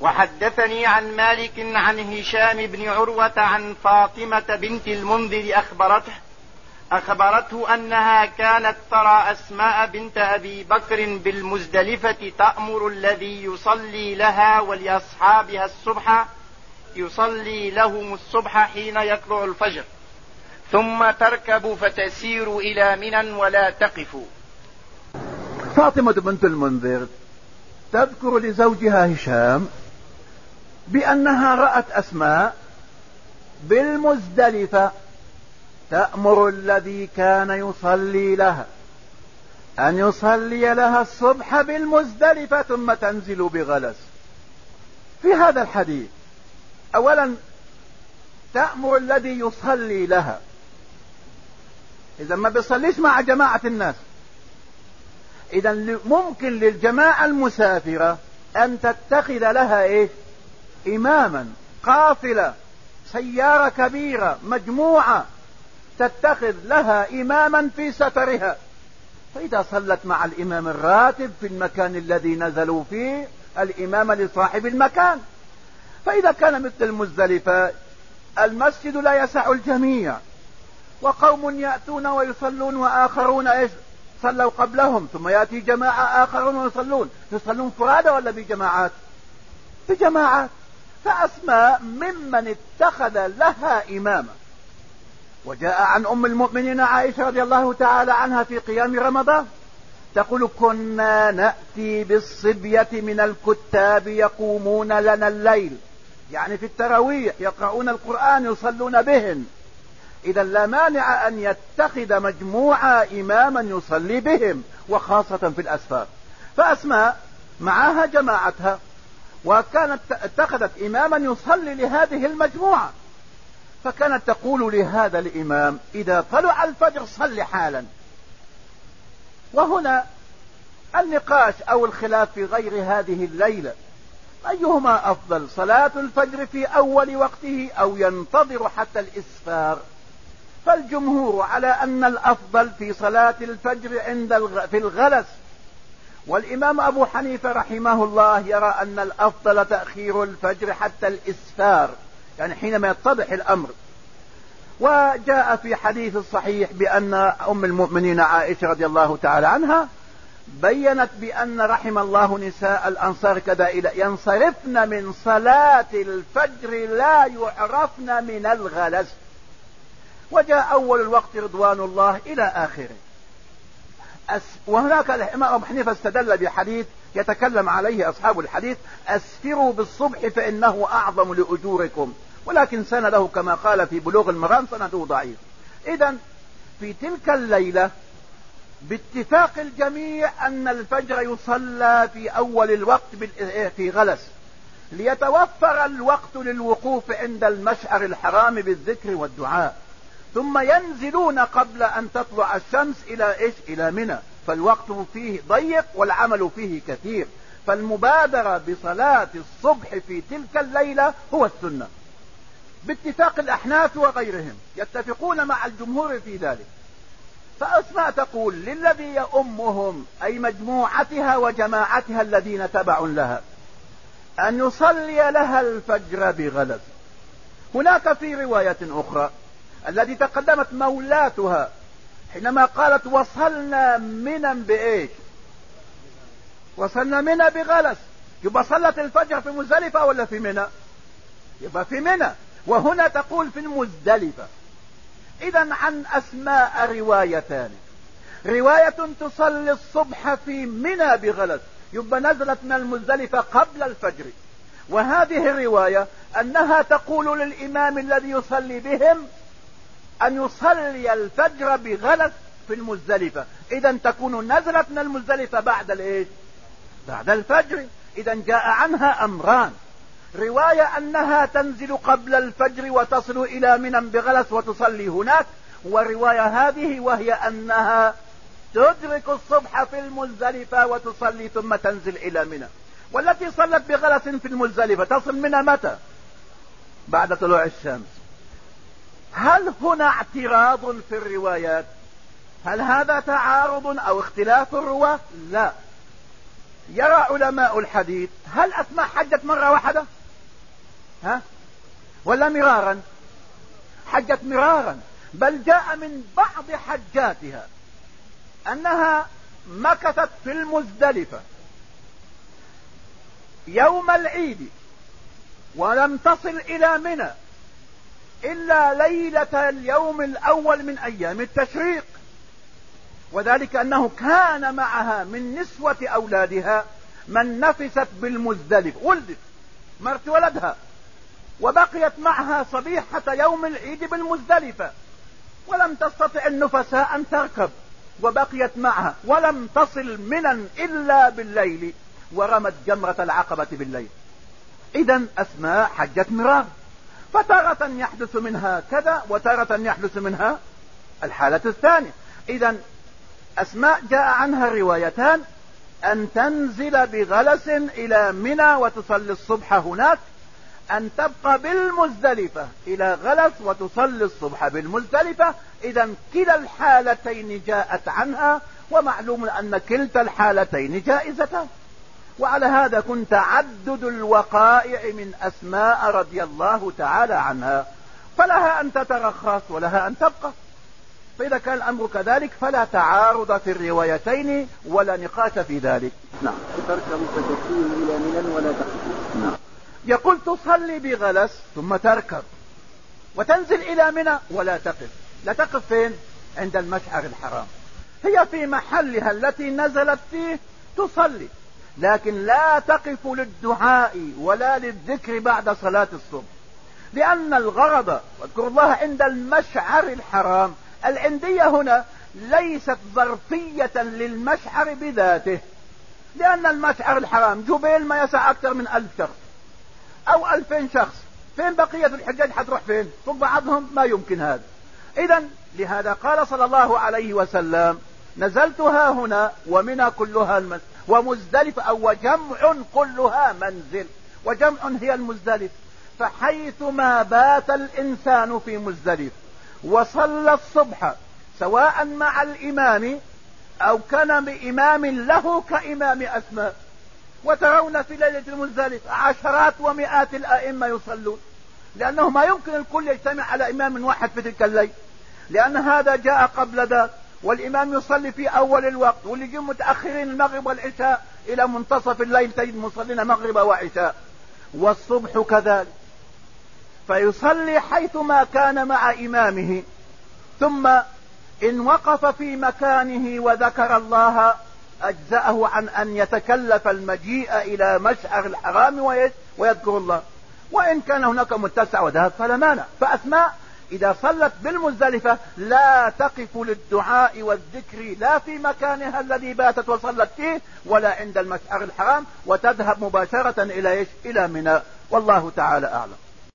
وحدثني عن مالك عن هشام بن عروة عن فاطمة بنت المنذر أخبرته أخبرته أنها كانت ترى أسماء بنت أبي بكر بالمزدلفة تأمر الذي يصلي لها ولأصحابها الصبح يصلي لهم الصبح حين يطلع الفجر. ثم تركب فتسير إلى منى ولا تقف. فاطمة بنت المنذر تذكر لزوجها هشام بأنها رأت أسماء بالمزدلفة تأمر الذي كان يصلي لها أن يصلي لها الصبح بالمزدلفة ثم تنزل بغلس. في هذا الحديث أولا تأمر الذي يصلي لها. إذا ما بيصليش مع جماعة الناس. إذا ممكن للجماعة المسافرة أن تتخذ لها إيه إماما قافلة سيارة كبيرة مجموعة تتخذ لها إماما في سفرها. فإذا صلت مع الإمام الراتب في المكان الذي نزلوا فيه الإمام لصاحب المكان. فإذا كان مثل المزدلفة المسجد لا يسع الجميع وقوم يأتون ويصلون وآخرون إيش؟ صلوا قبلهم ثم يأتي جماعة آخرون ويصلون. يصلون فرادى ولا بجماعات؟ بجماعات. فأسماء ممن اتخذ لها إماما. وجاء عن أم المؤمنين عائشة رضي الله تعالى عنها في قيام رمضان تقول كنا نأتي بالصبية من الكتاب يقومون لنا الليل. يعني في التراويح يقرؤون القرآن يصلون بهن. إذا لا مانع أن يتخذ مجموعة إماما يصلي بهم وخاصة في الأسفار. فأسماء معها جماعتها. وكانت اتخذت إماما يصلي لهذه المجموعة. فكانت تقول لهذا الإمام إذا طلع الفجر صل حالا. وهنا النقاش أو الخلاف في غير هذه الليلة. أيهما أفضل صلاة الفجر في أول وقته أو ينتظر حتى الإسفار؟ فالجمهور على أن الأفضل في صلاة الفجر عند الغ... في الغلس. والإمام أبو حنيفة رحمه الله يرى أن الأفضل تأخير الفجر حتى الإسفار يعني حينما يتضح الأمر. وجاء في حديث الصحيح بأن أم المؤمنين عائشة رضي الله تعالى عنها بينت بأن رحم الله نساء الأنصار كذا إلى ينصرفن من صلاة الفجر لا يعرفن من الغلس. وجاء أول الوقت رضوان الله إلى آخره. وهناك الإمام أبو حنيفة استدل بحديث يتكلم عليه أصحاب الحديث أسفروا بالصبح فإنه أعظم لأجوركم ولكن سنده كما قال في بلوغ المرام سنده ضعيف. إذا في تلك الليلة باتفاق الجميع أن الفجر يصلى في أول الوقت في غلس ليتوفر الوقت للوقوف عند المشعر الحرام بالذكر والدعاء. ثم ينزلون قبل أن تطلع الشمس إلى إيش؟ إلى منى. فالوقت فيه ضيق والعمل فيه كثير. فالمبادرة بصلاة الصبح في تلك الليلة هو السنة. باتفاق الأحناف وغيرهم يتفقون مع الجمهور في ذلك. فأسماء تقول للذي يؤمهم أي مجموعتها وجماعتها الذين تبع لها أن يصلي لها الفجر بغلس هناك في رواية أخرى التي تقدمت مولاتها حينما قالت وصلنا منا بإيش؟ وصلنا منا بغلس. يبقى صلت الفجر في مزدلفة ولا في منى؟ يبقى في منى. وهنا تقول في المزدلفة. اذا عن أسماء روايتان. رواية تصلي الصبح في منى بغلس. يبقى نزلت من المزدلفة قبل الفجر. وهذه الرواية أنها تقول للإمام الذي يصلي بهم أن يصلي الفجر بغلس في المزدلفة. إذا تكون نزلت من المزدلفة بعد الإيش؟ بعد الفجر. إذا جاء عنها أمران. رواية أنها تنزل قبل الفجر وتصل إلى منى بغلس وتصلي هناك. ورواية هذه وهي أنها تدرك الصبح في المزدلفة وتصلي ثم تنزل إلى منى. والتي صلت بغلس في المزدلفة تصل منى متى؟ بعد طلوع الشمس. هل هنا اعتراض في الروايات؟ هل هذا تعارض أو اختلاف الرواة؟ لا. يرى علماء الحديث هل أسماء حجت مرة واحدة؟ ها؟ ولا مرارا؟ حجت مرارا. بل جاء من بعض حجاتها أنها مكثت في المزدلفة. يوم العيد ولم تصل إلى منى. إلا ليلة اليوم الأول من أيام التشريق. وذلك أنه كان معها من نسوة أولادها من نفست بالمزدلف ولدت مرت ولدها وبقيت معها صبيحة يوم العيد بالمزدلفة. ولم تستطع النفساء أن تركب وبقيت معها ولم تصل منا إلا بالليل ورمت جمرة العقبة بالليل. إذا أسماء حجة مرار فتارة يحدث منها كذا وتارة يحدث منها الحالة الثانية. إذا أسماء جاء عنها روايتان. أن تنزل بغلس إلى منى وتصلي الصبح هناك. أن تبقى بالمزدلفة إلى غلس وتصلي الصبح بالمزدلفة. إذا كلا الحالتين جاءت عنها ومعلوم أن كلتا الحالتين جائزتان. وعلى هذا كنت تعدد الوقائع من أسماء رضي الله تعالى عنها. فلها أن تترخص ولها أن تبقى. فإذا كان الأمر كذلك فلا تعارض في الروايتين ولا نقاش في ذلك. نعم فتسير إلى منى ولا نعم. يقول تصلي بغلس ثم تركب وتنزل إلى منى ولا تقف. لا تقف فين؟ عند المشعر الحرام. هي في محلها التي نزلت فيه تصلي. لكن لا تقف للدعاء ولا للذكر بعد صلاة الصبح. لأن الغرض واذكر الله عند المشعر الحرام. العندية هنا ليست ظرفية للمشعر بذاته. لأن المشعر الحرام جبيل ما يسع أكثر من ألف شخص. أو ألفين شخص. فين بقية الحجاج؟ حتروح فين؟ فوق بعضهم؟ ما يمكن هذا. إذا لهذا قال صلى الله عليه وسلم نزلتها هنا ومنى كلها المسجد ومزدلف أو وجمع كلها منزل. وجمع هي المزدلف. فحيثما بات الإنسان في مزدلف وصلى الصبح سواء مع الإمام أو كان بإمام له كإمام أسماء. وترون في ليلة المزدلف عشرات ومئات الأئمة يصلون. لأنه ما يمكن الكل يجتمع على إمام واحد في تلك الليل. لأن هذا جاء قبل ذاك. والإمام يصلي في أول الوقت واللي يجوا متأخرين المغرب والعشاء إلى منتصف الليل تجد مصلين مغرب وعشاء. والصبح كذلك. فيصلي حيثما كان مع إمامه. ثم إن وقف في مكانه وذكر الله أجزأه عن أن يتكلف المجيء إلى مشعر الحرام ويذكر الله. وإن كان هناك متسع وذهب فلا مانع. فأسماء إذا صلت بالمزدلفة لا تقف للدعاء والذكر لا في مكانها الذي باتت وصلت فيه ولا عند المشعر الحرام وتذهب مباشرة إلى إيش؟ إلى منى. والله تعالى أعلم.